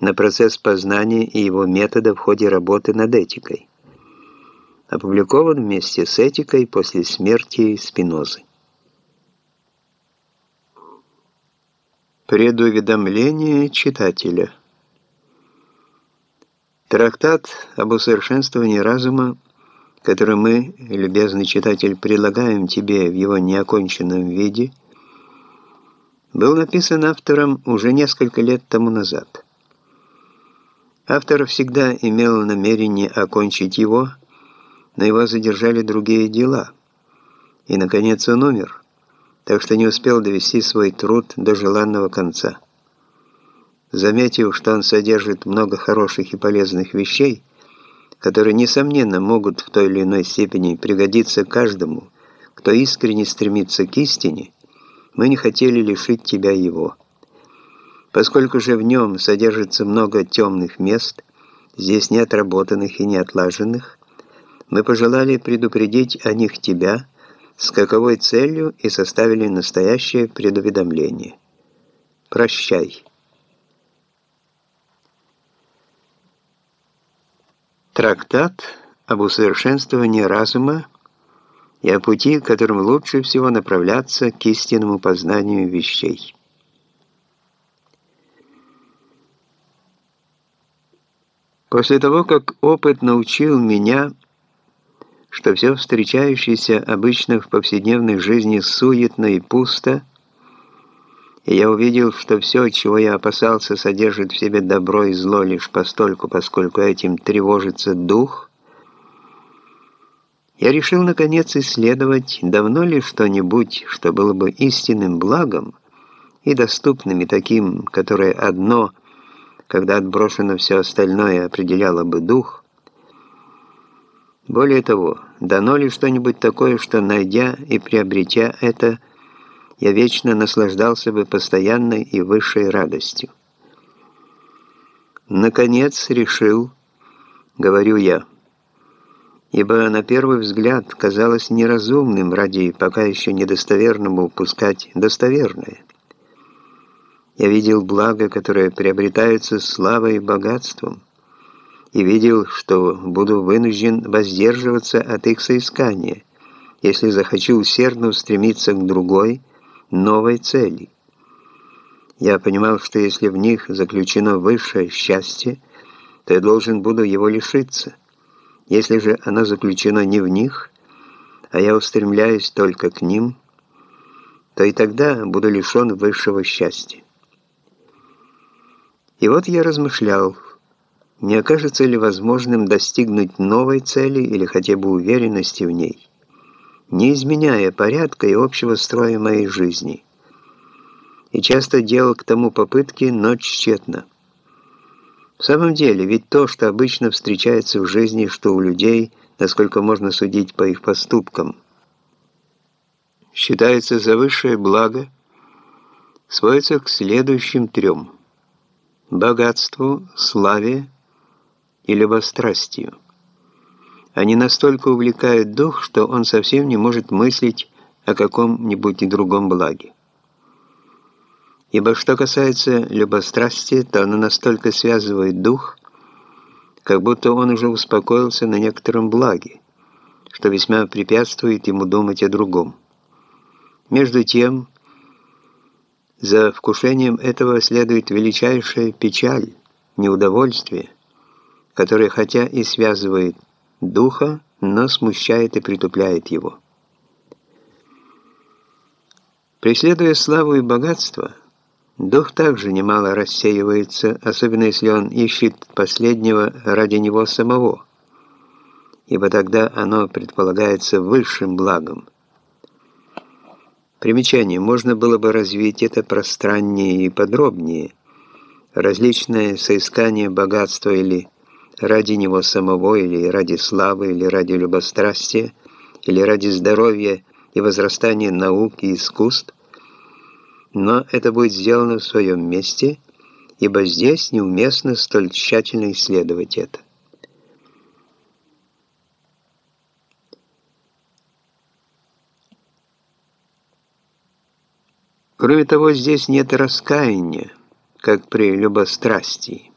на процесс познания и его метода в ходе работы над этикой. Опубликован вместе с этикой после смерти Спинозы. Предуведомление читателя. Трактат об усовершенствовании разума, который мы, любезный читатель, предлагаем тебе в его неоконченном виде, был написан автором уже несколько лет тому назад. Автор всегда имел намерение окончить его, но его задержали другие дела. И, наконец, он умер, так что не успел довести свой труд до желанного конца. Заметив, что он содержит много хороших и полезных вещей, которые, несомненно, могут в той или иной степени пригодиться каждому, кто искренне стремится к истине, мы не хотели лишить тебя его. Поскольку же в нем содержится много темных мест, здесь неотработанных и неотлаженных, мы пожелали предупредить о них тебя, с каковой целью и составили настоящее предуведомление. Прощай. Трактат об усовершенствовании разума и о пути, которым лучше всего направляться к истинному познанию вещей. После того, как опыт научил меня, что все встречающееся обычно в повседневной жизни суетно и пусто, и я увидел, что все, чего я опасался, содержит в себе добро и зло лишь постольку, поскольку этим тревожится дух, я решил, наконец, исследовать, давно ли что-нибудь, что было бы истинным благом и доступным и таким, которое одно – когда отброшено все остальное, определяло бы дух. Более того, дано ли что-нибудь такое, что, найдя и приобретя это, я вечно наслаждался бы постоянной и высшей радостью. Наконец решил, говорю я, ибо на первый взгляд казалось неразумным ради пока еще недостоверному упускать достоверное. Я видел благо, которое приобретается славой и богатством, и видел, что буду вынужден воздерживаться от их соискания, если захочу усердно устремиться к другой, новой цели. Я понимал, что если в них заключено высшее счастье, то я должен буду его лишиться. Если же оно заключено не в них, а я устремляюсь только к ним, то и тогда буду лишен высшего счастья. И вот я размышлял, не окажется ли возможным достигнуть новой цели или хотя бы уверенности в ней, не изменяя порядка и общего строя моей жизни. И часто делал к тому попытки, но тщетно. В самом деле, ведь то, что обычно встречается в жизни, что у людей, насколько можно судить по их поступкам, считается за высшее благо, сводится к следующим трем – богатству, славе и любострастию. Они настолько увлекают дух, что он совсем не может мыслить о каком-нибудь другом благе. Ибо что касается любострастия, то оно настолько связывает дух, как будто он уже успокоился на некотором благе, что весьма препятствует ему думать о другом. Между тем, за вкушением этого следует величайшая печаль, неудовольствие, которое хотя и связывает духа, но смущает и притупляет его. Преследуя славу и богатство, дух также немало рассеивается, особенно если он ищет последнего ради него самого, ибо тогда оно предполагается высшим благом. Примечание. Можно было бы развить это пространнее и подробнее. Различное соискание богатства или ради него самого, или ради славы, или ради любострастия, или ради здоровья и возрастания наук и искусств. Но это будет сделано в своем месте, ибо здесь неуместно столь тщательно исследовать это. Кроме того, здесь нет раскаяния, как при любострастии.